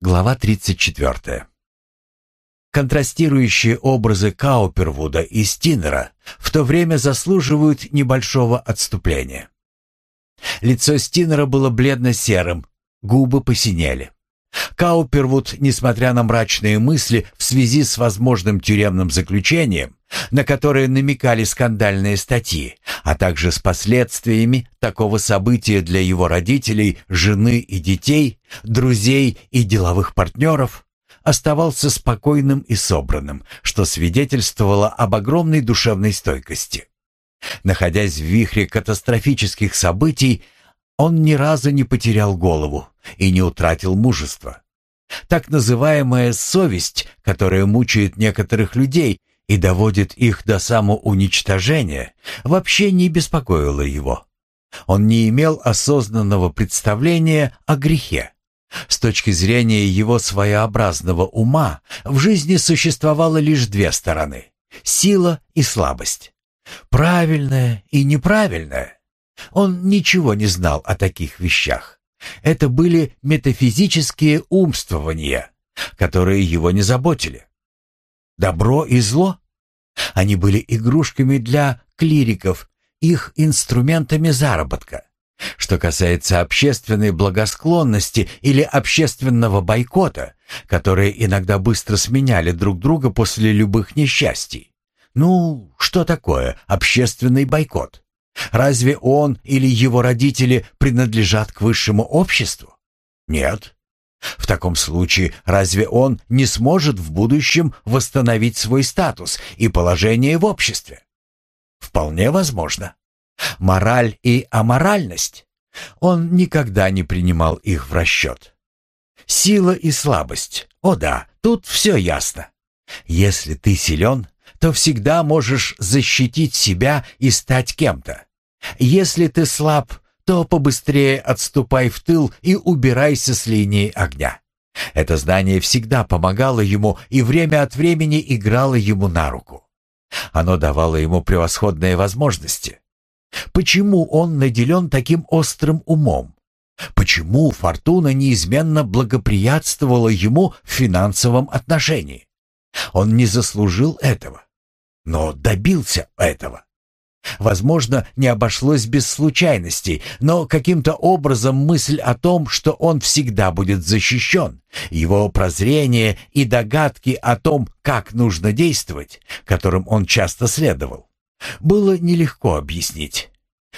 Глава 34. Контрастирующие образы Каупервуда и Стинера в то время заслуживают небольшого отступления. Лицо Стинера было бледно-серым, губы посинели. Каупервуд, несмотря на мрачные мысли в связи с возможным тюремным заключением, на которые намекали скандальные статьи, а также с последствиями такого события для его родителей, жены и детей, друзей и деловых партнеров, оставался спокойным и собранным, что свидетельствовало об огромной душевной стойкости. Находясь в вихре катастрофических событий, он ни разу не потерял голову и не утратил мужества. Так называемая совесть, которая мучает некоторых людей и доводит их до самоуничтожения, вообще не беспокоила его. Он не имел осознанного представления о грехе. С точки зрения его своеобразного ума в жизни существовало лишь две стороны — сила и слабость. Правильное и неправильное. Он ничего не знал о таких вещах. Это были метафизические умствования, которые его не заботили. Добро и зло? Они были игрушками для клириков, их инструментами заработка. Что касается общественной благосклонности или общественного бойкота, которые иногда быстро сменяли друг друга после любых несчастий. Ну, что такое общественный бойкот? Разве он или его родители принадлежат к высшему обществу? Нет. В таком случае, разве он не сможет в будущем восстановить свой статус и положение в обществе? Вполне возможно. Мораль и аморальность? Он никогда не принимал их в расчет. Сила и слабость? О да, тут все ясно. Если ты силен, то всегда можешь защитить себя и стать кем-то. Если ты слаб, то побыстрее отступай в тыл и убирайся с линии огня. Это здание всегда помогало ему и время от времени играло ему на руку. Оно давало ему превосходные возможности. Почему он наделен таким острым умом? Почему фортуна неизменно благоприятствовала ему в финансовом отношении? Он не заслужил этого, но добился этого. Возможно, не обошлось без случайностей, но каким-то образом мысль о том, что он всегда будет защищен, его прозрение и догадки о том, как нужно действовать, которым он часто следовал, было нелегко объяснить.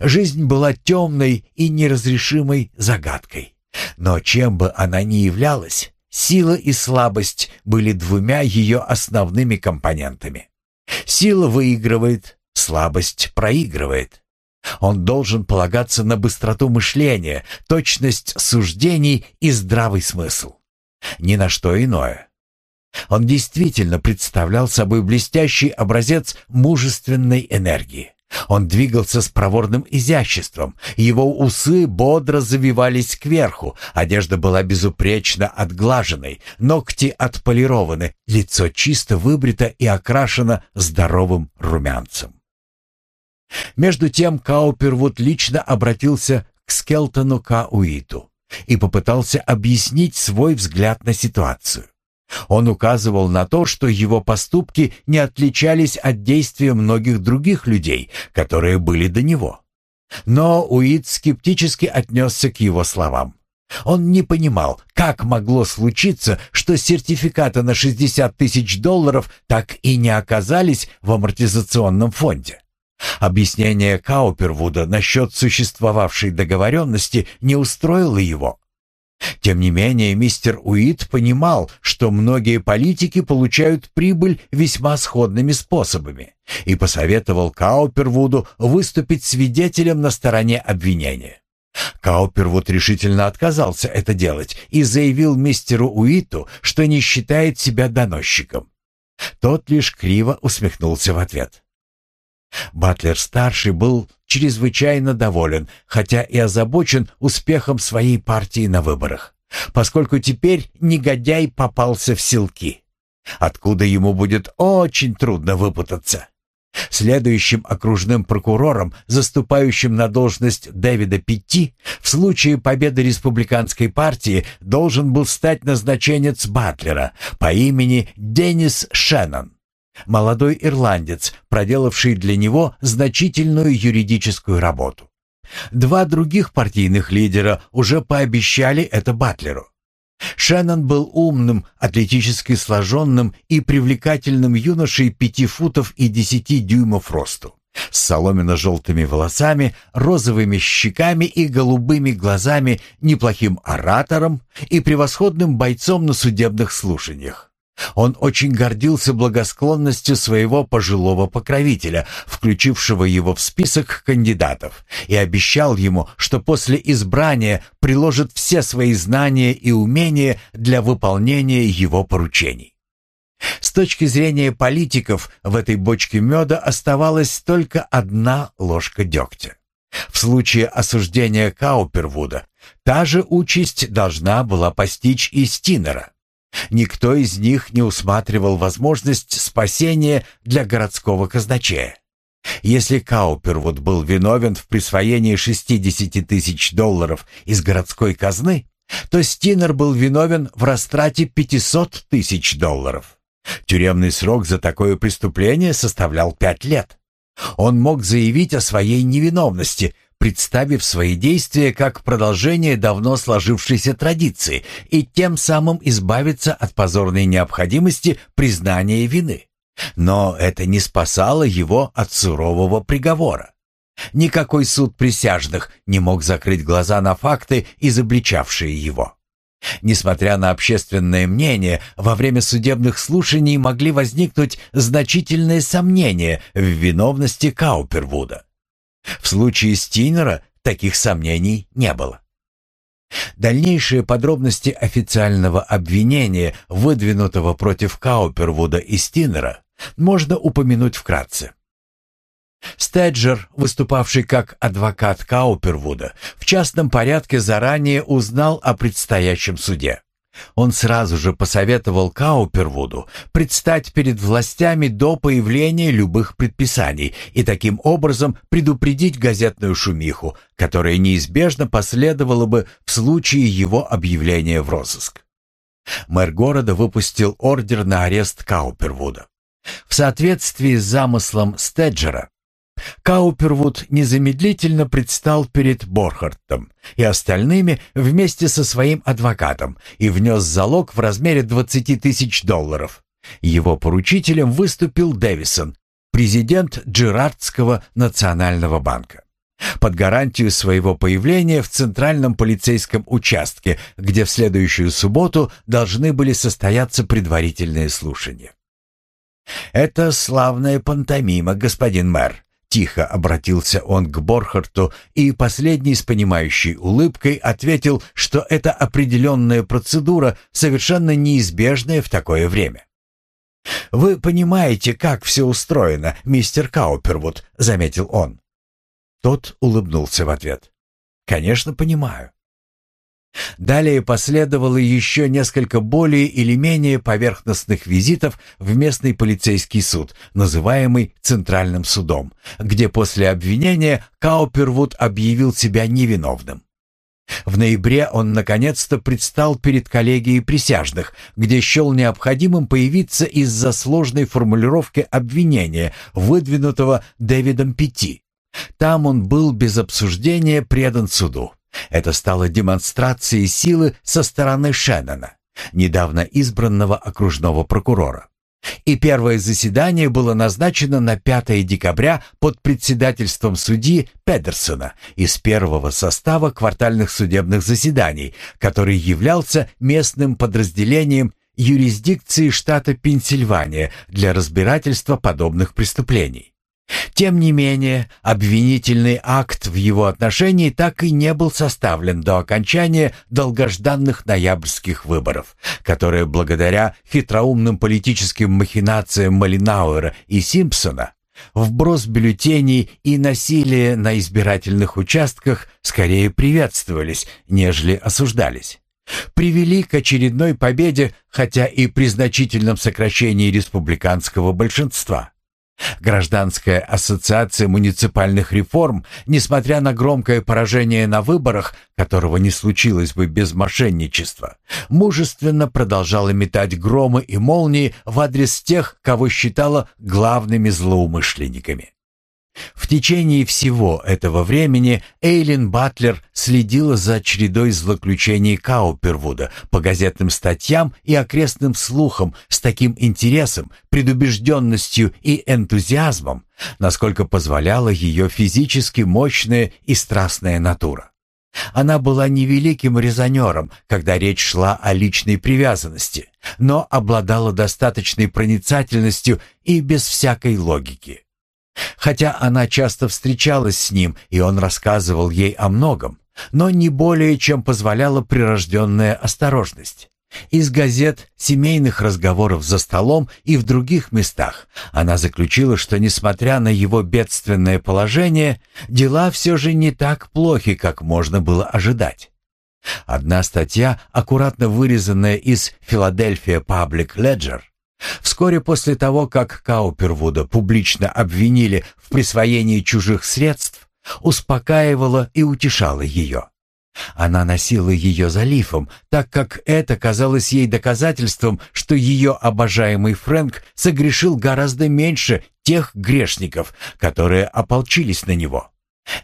Жизнь была темной и неразрешимой загадкой. Но чем бы она ни являлась, сила и слабость были двумя ее основными компонентами. Сила выигрывает, Слабость проигрывает. Он должен полагаться на быстроту мышления, точность суждений и здравый смысл. Ни на что иное. Он действительно представлял собой блестящий образец мужественной энергии. Он двигался с проворным изяществом, его усы бодро завивались кверху, одежда была безупречно отглаженной, ногти отполированы, лицо чисто выбрито и окрашено здоровым румянцем. Между тем Каупервуд лично обратился к Скелтону Кауиту и попытался объяснить свой взгляд на ситуацию. Он указывал на то, что его поступки не отличались от действия многих других людей, которые были до него. Но Уит скептически отнесся к его словам. Он не понимал, как могло случиться, что сертификаты на 60 тысяч долларов так и не оказались в амортизационном фонде. Объяснение Каупервуда насчет существовавшей договоренности не устроило его. Тем не менее, мистер Уит понимал, что многие политики получают прибыль весьма сходными способами, и посоветовал Каупервуду выступить свидетелем на стороне обвинения. Каупервуд решительно отказался это делать и заявил мистеру Уиту, что не считает себя доносчиком. Тот лишь криво усмехнулся в ответ. Батлер-старший был чрезвычайно доволен, хотя и озабочен успехом своей партии на выборах, поскольку теперь негодяй попался в селки, откуда ему будет очень трудно выпутаться. Следующим окружным прокурором, заступающим на должность Дэвида Питти, в случае победы республиканской партии должен был стать назначенец Батлера по имени Деннис Шеннон, молодой ирландец, проделавший для него значительную юридическую работу. Два других партийных лидера уже пообещали это Батлеру. Шеннон был умным, атлетически сложенным и привлекательным юношей пяти футов и десяти дюймов росту, с соломенно-желтыми волосами, розовыми щеками и голубыми глазами, неплохим оратором и превосходным бойцом на судебных слушаниях. Он очень гордился благосклонностью своего пожилого покровителя, включившего его в список кандидатов, и обещал ему, что после избрания приложит все свои знания и умения для выполнения его поручений. С точки зрения политиков в этой бочке меда оставалась только одна ложка дегтя. В случае осуждения Каупервуда та же участь должна была постичь и Стинера. Никто из них не усматривал возможность спасения для городского казначея. Если Каупервуд был виновен в присвоении 60 тысяч долларов из городской казны, то Стинер был виновен в растрате 500 тысяч долларов. Тюремный срок за такое преступление составлял пять лет. Он мог заявить о своей невиновности, представив свои действия как продолжение давно сложившейся традиции и тем самым избавиться от позорной необходимости признания вины. Но это не спасало его от сурового приговора. Никакой суд присяжных не мог закрыть глаза на факты, изобличавшие его. Несмотря на общественное мнение, во время судебных слушаний могли возникнуть значительные сомнения в виновности Каупервуда. В случае Стинера таких сомнений не было. Дальнейшие подробности официального обвинения, выдвинутого против Каупервуда и Стинера, можно упомянуть вкратце. Стеджер, выступавший как адвокат Каупервуда, в частном порядке заранее узнал о предстоящем суде. Он сразу же посоветовал Каупервуду предстать перед властями до появления любых предписаний и таким образом предупредить газетную шумиху, которая неизбежно последовала бы в случае его объявления в розыск. Мэр города выпустил ордер на арест Каупервуда. В соответствии с замыслом Стеджера, Каупервуд незамедлительно предстал перед Борхартом и остальными вместе со своим адвокатом и внес залог в размере 20 тысяч долларов. Его поручителем выступил Дэвисон, президент Джерардского национального банка. Под гарантию своего появления в центральном полицейском участке, где в следующую субботу должны были состояться предварительные слушания. «Это славная пантомима, господин мэр», Тихо обратился он к Борхарту, и последний с понимающей улыбкой ответил, что это определенная процедура, совершенно неизбежная в такое время. «Вы понимаете, как все устроено, мистер Каупервуд», — заметил он. Тот улыбнулся в ответ. «Конечно, понимаю. Далее последовало еще несколько более или менее поверхностных визитов в местный полицейский суд, называемый Центральным судом, где после обвинения Каупервуд объявил себя невиновным. В ноябре он наконец-то предстал перед коллегией присяжных, где счел необходимым появиться из-за сложной формулировки обвинения, выдвинутого Дэвидом Петти. Там он был без обсуждения предан суду. Это стало демонстрацией силы со стороны Шеннона, недавно избранного окружного прокурора. И первое заседание было назначено на 5 декабря под председательством судьи Педерсона из первого состава квартальных судебных заседаний, который являлся местным подразделением юрисдикции штата Пенсильвания для разбирательства подобных преступлений. Тем не менее, обвинительный акт в его отношении так и не был составлен до окончания долгожданных ноябрьских выборов, которые благодаря хитроумным политическим махинациям Малинауэра и Симпсона вброс бюллетеней и насилие на избирательных участках скорее приветствовались, нежели осуждались. Привели к очередной победе, хотя и при значительном сокращении республиканского большинства. Гражданская ассоциация муниципальных реформ, несмотря на громкое поражение на выборах, которого не случилось бы без мошенничества, мужественно продолжала метать громы и молнии в адрес тех, кого считала главными злоумышленниками. В течение всего этого времени Эйлин Батлер следила за чередой злоключений Каупервуда по газетным статьям и окрестным слухам с таким интересом, предубежденностью и энтузиазмом, насколько позволяла ее физически мощная и страстная натура. Она была невеликим резонером, когда речь шла о личной привязанности, но обладала достаточной проницательностью и без всякой логики. Хотя она часто встречалась с ним, и он рассказывал ей о многом, но не более, чем позволяла прирожденная осторожность. Из газет, семейных разговоров за столом и в других местах она заключила, что, несмотря на его бедственное положение, дела все же не так плохи, как можно было ожидать. Одна статья, аккуратно вырезанная из «Филадельфия Паблик Леджер», Вскоре после того, как Каупервуда публично обвинили в присвоении чужих средств, успокаивала и утешала ее. Она носила ее за лифом, так как это казалось ей доказательством, что ее обожаемый Фрэнк согрешил гораздо меньше тех грешников, которые ополчились на него.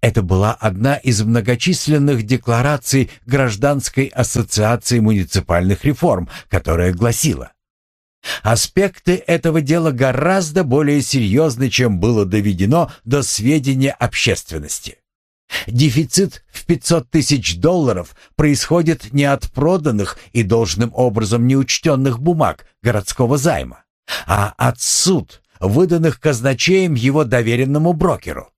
Это была одна из многочисленных деклараций Гражданской ассоциации муниципальных реформ, которая гласила Аспекты этого дела гораздо более серьезны, чем было доведено до сведения общественности. Дефицит в 500 тысяч долларов происходит не от проданных и должным образом неучтенных бумаг городского займа, а от суд, выданных казначеем его доверенному брокеру.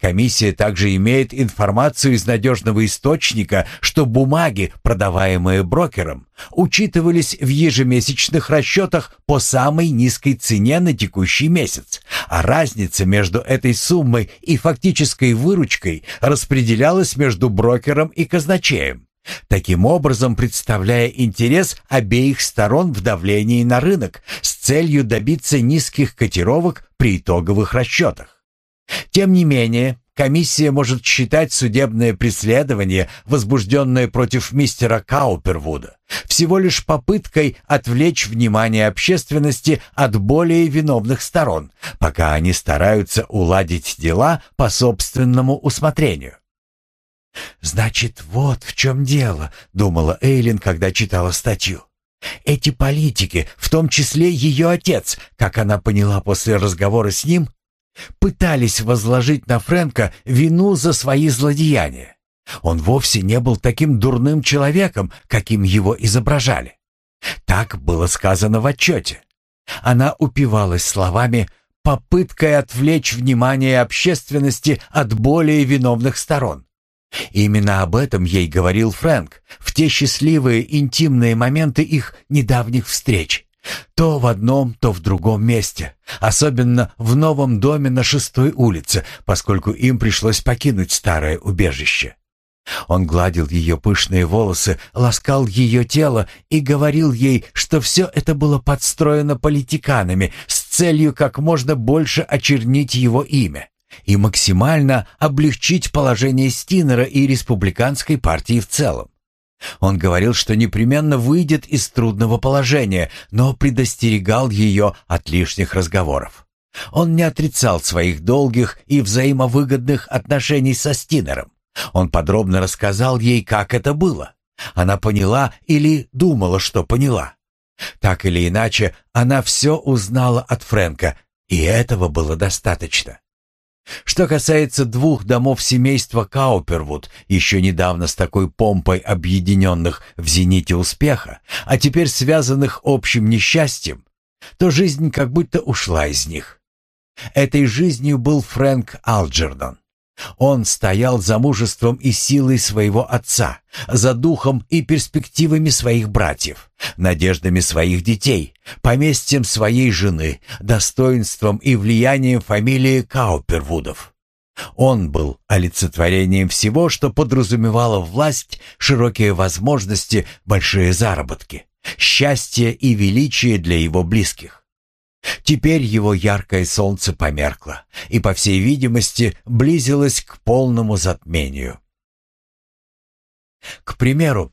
Комиссия также имеет информацию из надежного источника, что бумаги, продаваемые брокером, учитывались в ежемесячных расчетах по самой низкой цене на текущий месяц, а разница между этой суммой и фактической выручкой распределялась между брокером и казначеем, таким образом представляя интерес обеих сторон в давлении на рынок с целью добиться низких котировок при итоговых расчетах. Тем не менее, комиссия может считать судебное преследование, возбужденное против мистера Каупервуда, всего лишь попыткой отвлечь внимание общественности от более виновных сторон, пока они стараются уладить дела по собственному усмотрению. «Значит, вот в чем дело», — думала Эйлин, когда читала статью. «Эти политики, в том числе ее отец, как она поняла после разговора с ним, пытались возложить на Фрэнка вину за свои злодеяния. Он вовсе не был таким дурным человеком, каким его изображали. Так было сказано в отчете. Она упивалась словами «попыткой отвлечь внимание общественности от более виновных сторон». Именно об этом ей говорил Фрэнк в те счастливые интимные моменты их недавних встреч. То в одном, то в другом месте. Особенно в новом доме на шестой улице, поскольку им пришлось покинуть старое убежище. Он гладил ее пышные волосы, ласкал ее тело и говорил ей, что все это было подстроено политиканами с целью как можно больше очернить его имя и максимально облегчить положение Стинера и республиканской партии в целом. Он говорил, что непременно выйдет из трудного положения, но предостерегал ее от лишних разговоров. Он не отрицал своих долгих и взаимовыгодных отношений со Стинером. Он подробно рассказал ей, как это было. Она поняла или думала, что поняла. Так или иначе, она все узнала от Фрэнка, и этого было достаточно. Что касается двух домов семейства Каупервуд, еще недавно с такой помпой объединенных в зените успеха, а теперь связанных общим несчастьем, то жизнь как будто ушла из них. Этой жизнью был Фрэнк Алджердон. Он стоял за мужеством и силой своего отца, за духом и перспективами своих братьев, надеждами своих детей, поместьем своей жены, достоинством и влиянием фамилии Каупервудов. Он был олицетворением всего, что подразумевало власть, широкие возможности, большие заработки, счастье и величие для его близких. Теперь его яркое солнце померкло и, по всей видимости, близилось к полному затмению. К примеру,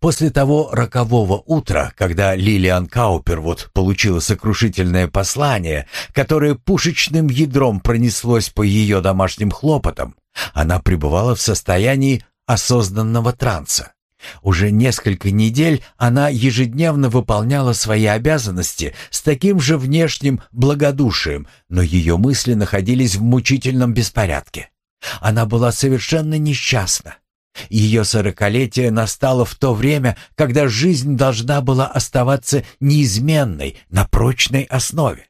после того рокового утра, когда Лилиан Каупервуд получила сокрушительное послание, которое пушечным ядром пронеслось по ее домашним хлопотам, она пребывала в состоянии осознанного транса. Уже несколько недель она ежедневно выполняла свои обязанности с таким же внешним благодушием, но ее мысли находились в мучительном беспорядке. Она была совершенно несчастна. Ее сорокалетие настало в то время, когда жизнь должна была оставаться неизменной на прочной основе.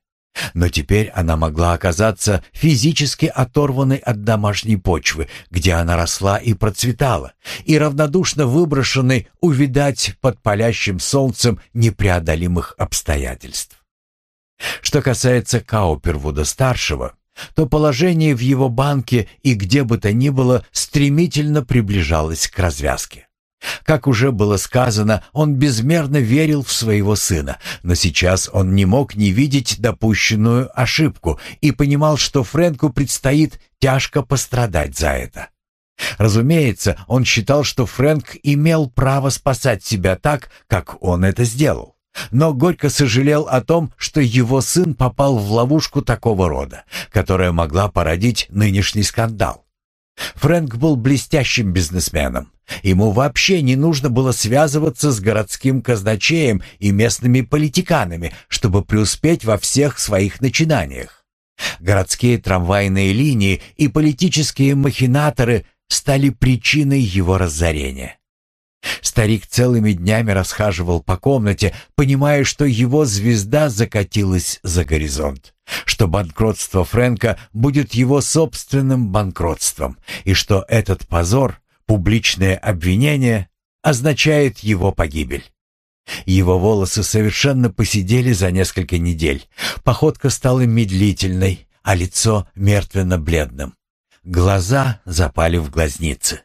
Но теперь она могла оказаться физически оторванной от домашней почвы, где она росла и процветала, и равнодушно выброшенной увидать под палящим солнцем непреодолимых обстоятельств. Что касается Каупервуда-старшего, то положение в его банке и где бы то ни было стремительно приближалось к развязке. Как уже было сказано, он безмерно верил в своего сына, но сейчас он не мог не видеть допущенную ошибку и понимал, что Фрэнку предстоит тяжко пострадать за это. Разумеется, он считал, что Фрэнк имел право спасать себя так, как он это сделал. Но горько сожалел о том, что его сын попал в ловушку такого рода, которая могла породить нынешний скандал. Фрэнк был блестящим бизнесменом. Ему вообще не нужно было связываться с городским казначеем и местными политиканами, чтобы преуспеть во всех своих начинаниях. Городские трамвайные линии и политические махинаторы стали причиной его разорения. Старик целыми днями расхаживал по комнате, понимая, что его звезда закатилась за горизонт, что банкротство Фрэнка будет его собственным банкротством, и что этот позор, публичное обвинение, означает его погибель. Его волосы совершенно посидели за несколько недель, походка стала медлительной, а лицо мертвенно-бледным. Глаза запали в глазницы.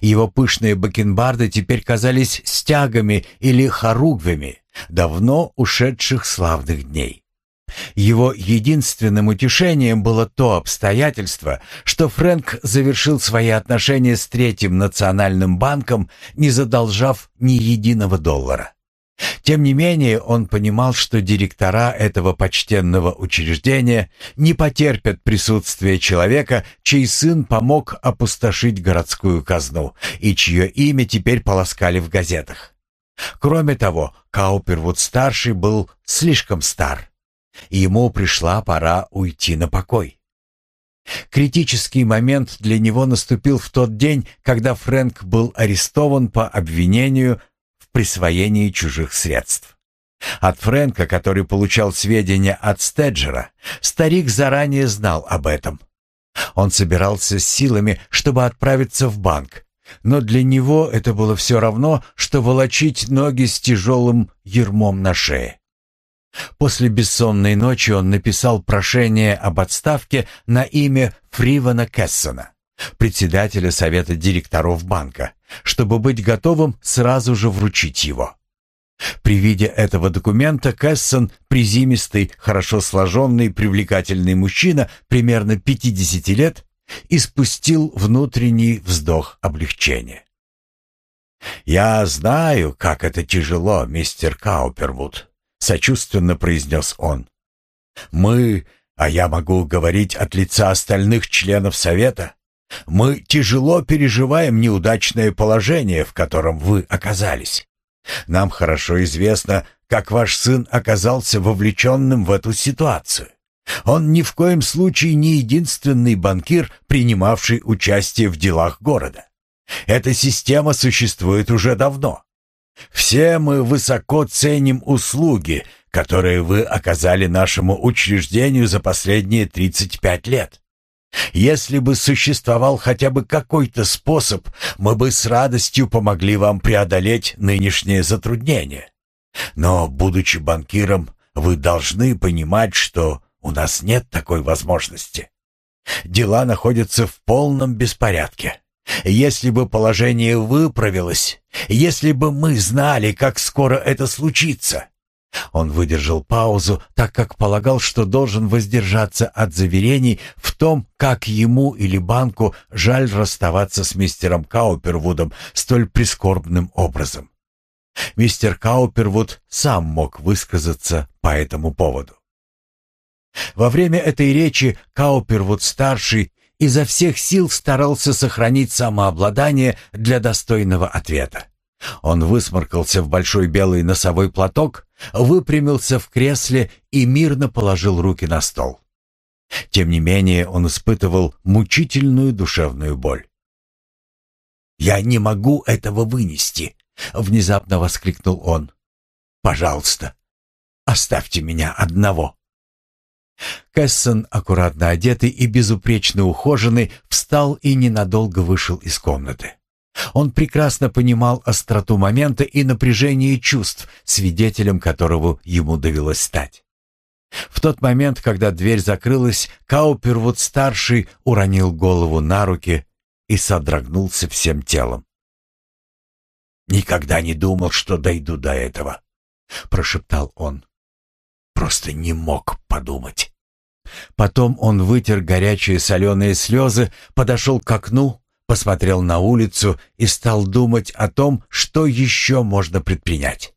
Его пышные бакенбарды теперь казались стягами или хоругвями давно ушедших славных дней. Его единственным утешением было то обстоятельство, что Фрэнк завершил свои отношения с Третьим национальным банком, не задолжав ни единого доллара. Тем не менее, он понимал, что директора этого почтенного учреждения не потерпят присутствия человека, чей сын помог опустошить городскую казну и чье имя теперь полоскали в газетах. Кроме того, Каупервуд-старший был слишком стар. Ему пришла пора уйти на покой. Критический момент для него наступил в тот день, когда Фрэнк был арестован по обвинению присвоении чужих средств. От Фрэнка, который получал сведения от Стеджера, старик заранее знал об этом. Он собирался с силами, чтобы отправиться в банк, но для него это было все равно, что волочить ноги с тяжелым ермом на шее. После бессонной ночи он написал прошение об отставке на имя Фривана Кессона председателя совета директоров банка, чтобы быть готовым сразу же вручить его. При виде этого документа Кэссон, призимистый, хорошо сложенный, привлекательный мужчина примерно 50 лет, испустил внутренний вздох облегчения. «Я знаю, как это тяжело, мистер Каупервуд», — сочувственно произнес он. «Мы, а я могу говорить от лица остальных членов Совета, мы тяжело переживаем неудачное положение, в котором вы оказались. Нам хорошо известно, как ваш сын оказался вовлеченным в эту ситуацию. Он ни в коем случае не единственный банкир, принимавший участие в делах города. Эта система существует уже давно. Все мы высоко ценим услуги, которые вы оказали нашему учреждению за последние 35 лет. Если бы существовал хотя бы какой-то способ, мы бы с радостью помогли вам преодолеть нынешнее затруднение. Но, будучи банкиром, вы должны понимать, что у нас нет такой возможности. Дела находятся в полном беспорядке. Если бы положение выправилось, если бы мы знали, как скоро это случится, Он выдержал паузу, так как полагал, что должен воздержаться от заверений в том, как ему или банку жаль расставаться с мистером Каупервудом столь прискорбным образом. Мистер Каупервуд сам мог высказаться по этому поводу. Во время этой речи Каупервуд-старший изо всех сил старался сохранить самообладание для достойного ответа. Он высморкался в большой белый носовой платок, выпрямился в кресле и мирно положил руки на стол. Тем не менее он испытывал мучительную душевную боль. «Я не могу этого вынести!» — внезапно воскликнул он. «Пожалуйста, оставьте меня одного!» Кэссон, аккуратно одетый и безупречно ухоженный, встал и ненадолго вышел из комнаты. Он прекрасно понимал остроту момента и напряжение чувств, свидетелем которого ему довелось стать. В тот момент, когда дверь закрылась, Каупервуд-старший уронил голову на руки и содрогнулся всем телом. «Никогда не думал, что дойду до этого», — прошептал он. «Просто не мог подумать». Потом он вытер горячие соленые слезы, подошел к окну, посмотрел на улицу и стал думать о том, что еще можно предпринять.